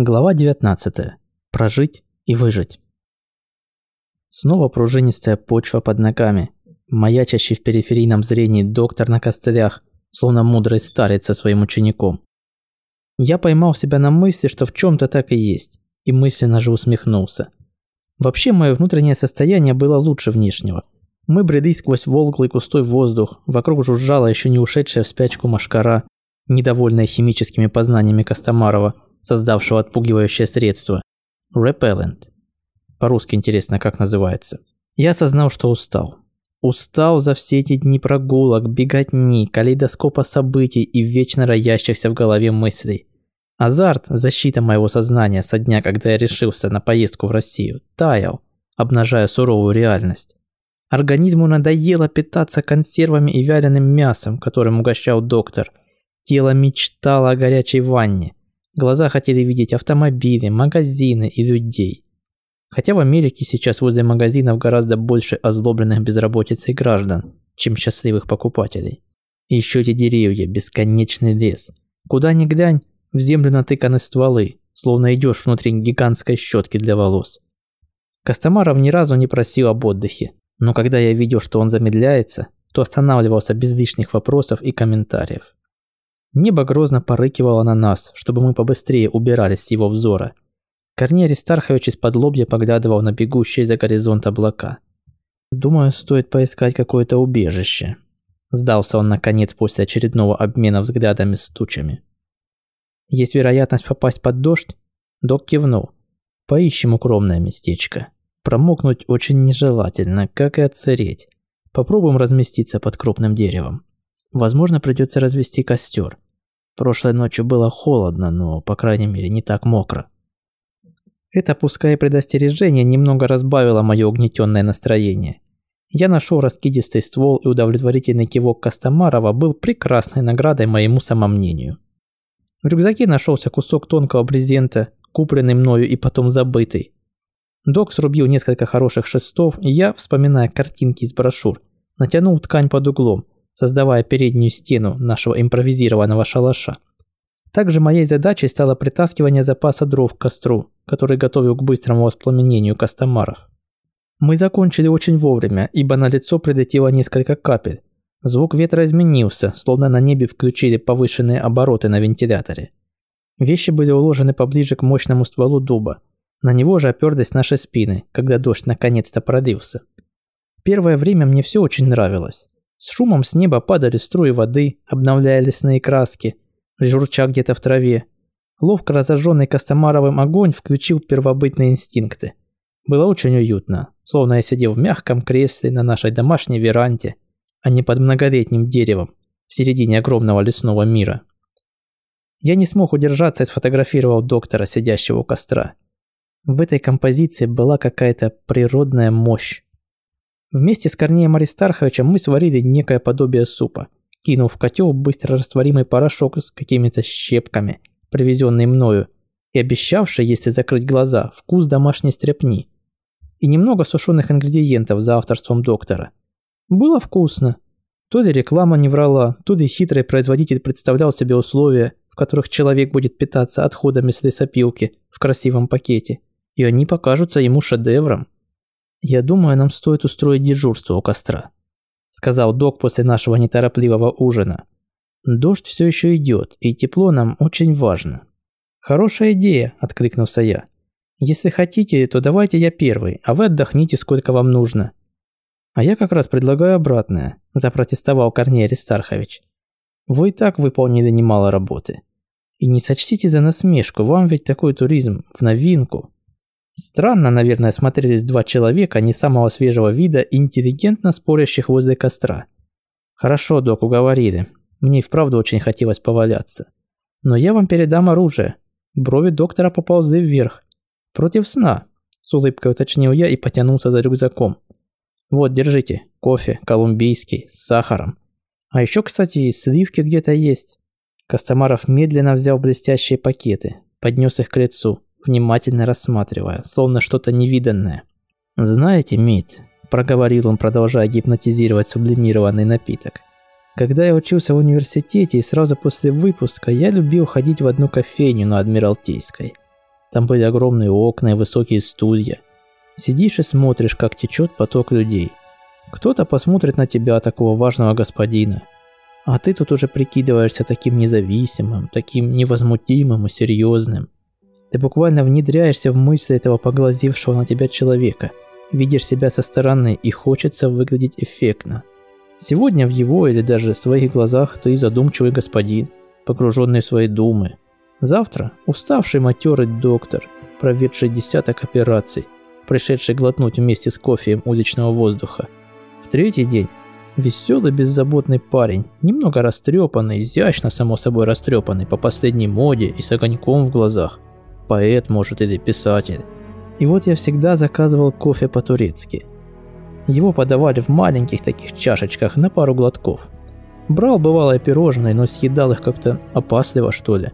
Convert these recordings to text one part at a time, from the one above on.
Глава 19. Прожить и выжить. Снова пружинистая почва под ногами, маячащий в периферийном зрении доктор на костылях, словно мудрый старец со своим учеником. Я поймал себя на мысли, что в чем то так и есть, и мысленно же усмехнулся. Вообще, мое внутреннее состояние было лучше внешнего. Мы брели сквозь волглый густой воздух, вокруг жужжала еще не ушедшая в спячку машкара, недовольная химическими познаниями Костомарова – создавшего отпугивающее средство. Repellent. По-русски интересно, как называется. Я осознал, что устал. Устал за все эти дни прогулок, беготни, калейдоскопа событий и вечно роящихся в голове мыслей. Азарт, защита моего сознания со дня, когда я решился на поездку в Россию, таял, обнажая суровую реальность. Организму надоело питаться консервами и вяленым мясом, которым угощал доктор. Тело мечтало о горячей ванне. Глаза хотели видеть автомобили, магазины и людей. Хотя в Америке сейчас возле магазинов гораздо больше озлобленных безработицей граждан, чем счастливых покупателей. И еще эти деревья, бесконечный лес. Куда ни глянь, в землю натыканы стволы, словно идешь внутри гигантской щетки для волос. Костомаров ни разу не просил об отдыхе, но когда я видел, что он замедляется, то останавливался без лишних вопросов и комментариев. Небо грозно порыкивало на нас, чтобы мы побыстрее убирались с его взора. Корней Аристархович из-под лобья поглядывал на бегущие за горизонт облака. «Думаю, стоит поискать какое-то убежище», – сдался он наконец после очередного обмена взглядами с тучами. «Есть вероятность попасть под дождь?» Док кивнул. «Поищем укромное местечко. Промокнуть очень нежелательно, как и отсыреть. Попробуем разместиться под крупным деревом». Возможно, придется развести костер. Прошлой ночью было холодно, но, по крайней мере, не так мокро. Это, пускай предостережение, немного разбавило мое угнетенное настроение. Я нашел раскидистый ствол и удовлетворительный кивок Костомарова был прекрасной наградой моему самомнению. В рюкзаке нашелся кусок тонкого брезента, купленный мною и потом забытый. Док срубил несколько хороших шестов, и я, вспоминая картинки из брошюр, натянул ткань под углом – создавая переднюю стену нашего импровизированного шалаша. Также моей задачей стало притаскивание запаса дров к костру, который готовил к быстрому воспламенению костомаров. Мы закончили очень вовремя, ибо на лицо прилетело несколько капель. Звук ветра изменился, словно на небе включили повышенные обороты на вентиляторе. Вещи были уложены поближе к мощному стволу дуба. На него же оперлись наши спины, когда дождь наконец-то пролился. Первое время мне все очень нравилось. С шумом с неба падали струи воды, обновляя лесные краски, журча где-то в траве. Ловко разожженный Костомаровым огонь включил первобытные инстинкты. Было очень уютно, словно я сидел в мягком кресле на нашей домашней веранде, а не под многолетним деревом в середине огромного лесного мира. Я не смог удержаться и сфотографировал доктора, сидящего у костра. В этой композиции была какая-то природная мощь. Вместе с Корнеем Аристарховичем мы сварили некое подобие супа, кинув в котел быстро растворимый порошок с какими-то щепками, привезенный мною, и обещавший, если закрыть глаза, вкус домашней стряпни. И немного сушеных ингредиентов за авторством доктора. Было вкусно. То ли реклама не врала, то ли хитрый производитель представлял себе условия, в которых человек будет питаться отходами с лесопилки в красивом пакете, и они покажутся ему шедевром. «Я думаю, нам стоит устроить дежурство у костра», – сказал док после нашего неторопливого ужина. «Дождь все еще идет, и тепло нам очень важно». «Хорошая идея», – откликнулся я. «Если хотите, то давайте я первый, а вы отдохните сколько вам нужно». «А я как раз предлагаю обратное», – запротестовал Корней Аристархович. «Вы и так выполнили немало работы. И не сочтите за насмешку, вам ведь такой туризм в новинку». Странно, наверное, смотрелись два человека не самого свежего вида, интеллигентно спорящих возле костра. Хорошо, док, уговорили. Мне и вправду очень хотелось поваляться. Но я вам передам оружие. Брови доктора поползли вверх. Против сна, с улыбкой уточнил я и потянулся за рюкзаком. Вот, держите. Кофе, колумбийский, с сахаром. А еще, кстати, сливки где-то есть. Костомаров медленно взял блестящие пакеты, поднес их к лицу внимательно рассматривая, словно что-то невиданное. «Знаете, Мит», – проговорил он, продолжая гипнотизировать сублимированный напиток, «когда я учился в университете и сразу после выпуска, я любил ходить в одну кофейню на Адмиралтейской. Там были огромные окна и высокие стулья. Сидишь и смотришь, как течет поток людей. Кто-то посмотрит на тебя, такого важного господина. А ты тут уже прикидываешься таким независимым, таким невозмутимым и серьезным. Ты буквально внедряешься в мысли этого поглазившего на тебя человека. Видишь себя со стороны и хочется выглядеть эффектно. Сегодня в его или даже в своих глазах ты задумчивый господин, погруженный в свои думы. Завтра уставший матерый доктор, проведший десяток операций, пришедший глотнуть вместе с кофеем уличного воздуха. В третий день веселый беззаботный парень, немного растрепанный, изящно само собой растрепанный по последней моде и с огоньком в глазах. Поэт, может, или писатель. И вот я всегда заказывал кофе по-турецки – его подавали в маленьких таких чашечках на пару глотков. Брал бывалое пирожное, но съедал их как-то опасливо, что ли.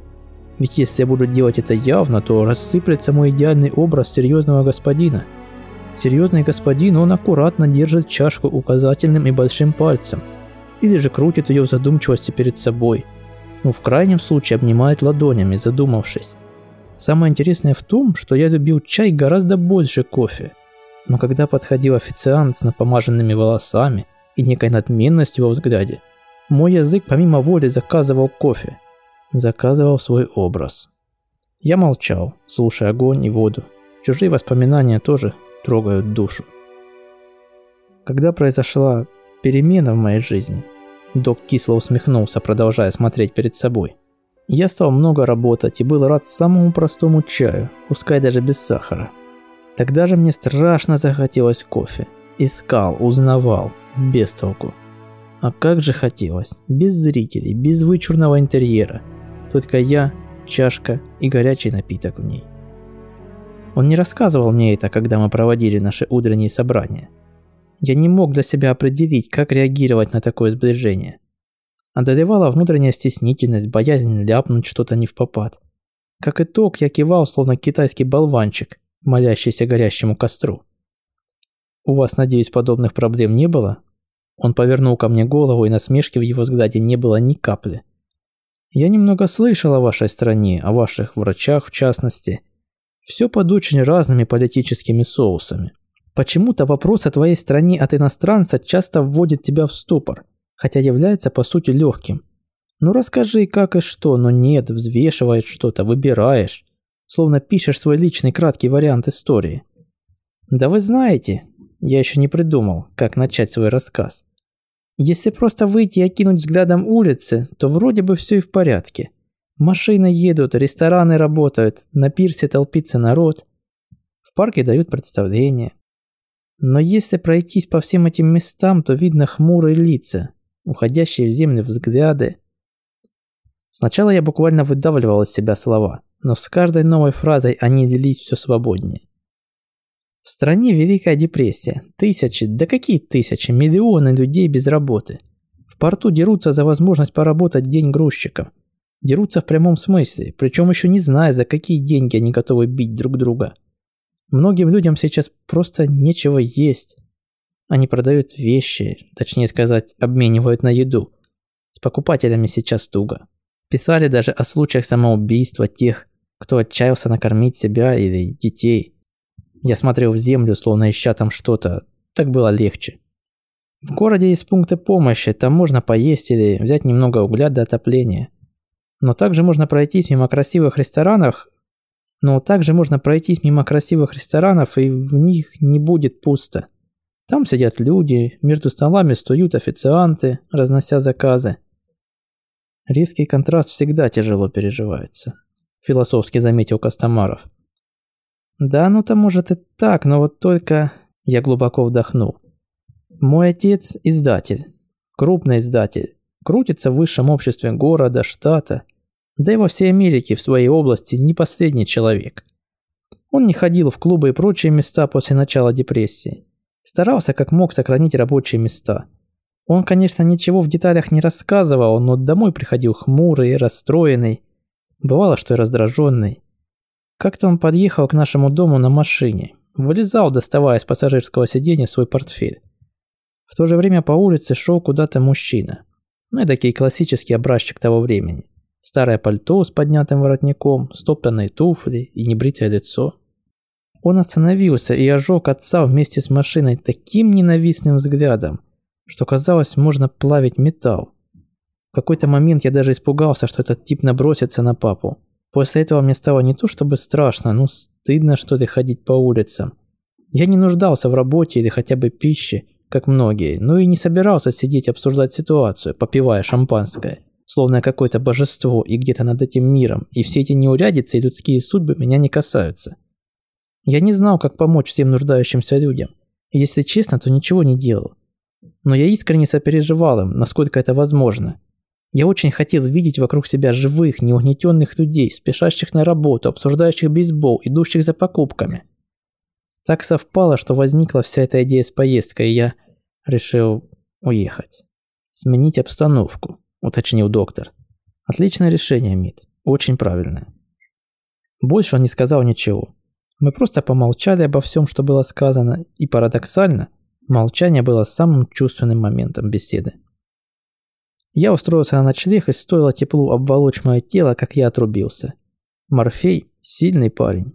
Ведь если я буду делать это явно, то рассыплется мой идеальный образ серьезного господина. Серьезный господин, он аккуратно держит чашку указательным и большим пальцем. Или же крутит ее в задумчивости перед собой. Ну, в крайнем случае обнимает ладонями, задумавшись. Самое интересное в том, что я любил чай гораздо больше кофе – но когда подходил официант с напомаженными волосами и некой надменностью во взгляде, мой язык помимо воли заказывал кофе. Заказывал свой образ. Я молчал, слушая огонь и воду. Чужие воспоминания тоже трогают душу. Когда произошла перемена в моей жизни, док кисло усмехнулся, продолжая смотреть перед собой. Я стал много работать и был рад самому простому чаю, пускай даже без сахара – Тогда же мне страшно захотелось кофе. Искал, узнавал, без толку. А как же хотелось, без зрителей, без вычурного интерьера. Только я, чашка и горячий напиток в ней. Он не рассказывал мне это, когда мы проводили наши утренние собрания. Я не мог для себя определить, как реагировать на такое сближение. Одолевала внутренняя стеснительность, боязнь ляпнуть что-то не в попад. Как итог, я кивал, словно китайский болванчик, молящийся горящему костру. «У вас, надеюсь, подобных проблем не было?» Он повернул ко мне голову, и насмешки в его взгляде не было ни капли. «Я немного слышал о вашей стране, о ваших врачах в частности. Все под очень разными политическими соусами. Почему-то вопрос о твоей стране от иностранца часто вводит тебя в ступор, хотя является по сути легким. Ну расскажи, как и что, но нет, взвешивает что-то, выбираешь словно пишешь свой личный краткий вариант истории. Да вы знаете, я еще не придумал, как начать свой рассказ. Если просто выйти и окинуть взглядом улицы, то вроде бы все и в порядке. Машины едут, рестораны работают, на пирсе толпится народ. В парке дают представления. Но если пройтись по всем этим местам, то видно хмурые лица, уходящие в землю взгляды. Сначала я буквально выдавливал из себя слова – но с каждой новой фразой они лились все свободнее. В стране Великая депрессия. Тысячи, да какие тысячи, миллионы людей без работы. В порту дерутся за возможность поработать день грузчиком. Дерутся в прямом смысле, причем еще не зная, за какие деньги они готовы бить друг друга. Многим людям сейчас просто нечего есть. Они продают вещи, точнее сказать, обменивают на еду. С покупателями сейчас туго. Писали даже о случаях самоубийства тех, кто отчаялся накормить себя или детей. Я смотрел в землю, словно ища там что-то. Так было легче. В городе есть пункты помощи, там можно поесть или взять немного угля для отопления. Но также можно пройтись мимо красивых ресторанов, но также можно пройтись мимо красивых ресторанов, и в них не будет пусто. Там сидят люди, между столами стоят официанты, разнося заказы. Резкий контраст всегда тяжело переживается философски заметил Костомаров. Да, ну-то может и так, но вот только... Я глубоко вдохнул. Мой отец издатель. Крупный издатель. Крутится в высшем обществе города, штата. Да и во всей Америке в своей области не последний человек. Он не ходил в клубы и прочие места после начала депрессии. Старался как мог сохранить рабочие места. Он, конечно, ничего в деталях не рассказывал, но домой приходил хмурый, расстроенный, Бывало, что и раздраженный. Как-то он подъехал к нашему дому на машине. Вылезал, доставая из пассажирского сиденья свой портфель. В то же время по улице шел куда-то мужчина. Ну и такой классический образчик того времени. Старое пальто с поднятым воротником, стоптанные туфли и небритое лицо. Он остановился и ожег отца вместе с машиной таким ненавистным взглядом, что казалось, можно плавить металл. В какой-то момент я даже испугался, что этот тип набросится на папу. После этого мне стало не то чтобы страшно, но стыдно что ли ходить по улицам. Я не нуждался в работе или хотя бы пище, как многие, но и не собирался сидеть обсуждать ситуацию, попивая шампанское, словно какое-то божество и где-то над этим миром, и все эти неурядицы и людские судьбы меня не касаются. Я не знал, как помочь всем нуждающимся людям, и если честно, то ничего не делал. Но я искренне сопереживал им, насколько это возможно, я очень хотел видеть вокруг себя живых, неугнетенных людей, спешащих на работу, обсуждающих бейсбол, идущих за покупками. Так совпало, что возникла вся эта идея с поездкой, и я решил уехать. Сменить обстановку, уточнил доктор. Отличное решение, Мит. Очень правильное. Больше он не сказал ничего. Мы просто помолчали обо всем, что было сказано, и парадоксально, молчание было самым чувственным моментом беседы. Я устроился на ночлег, и стоило теплу обволочь мое тело, как я отрубился. Морфей – сильный парень.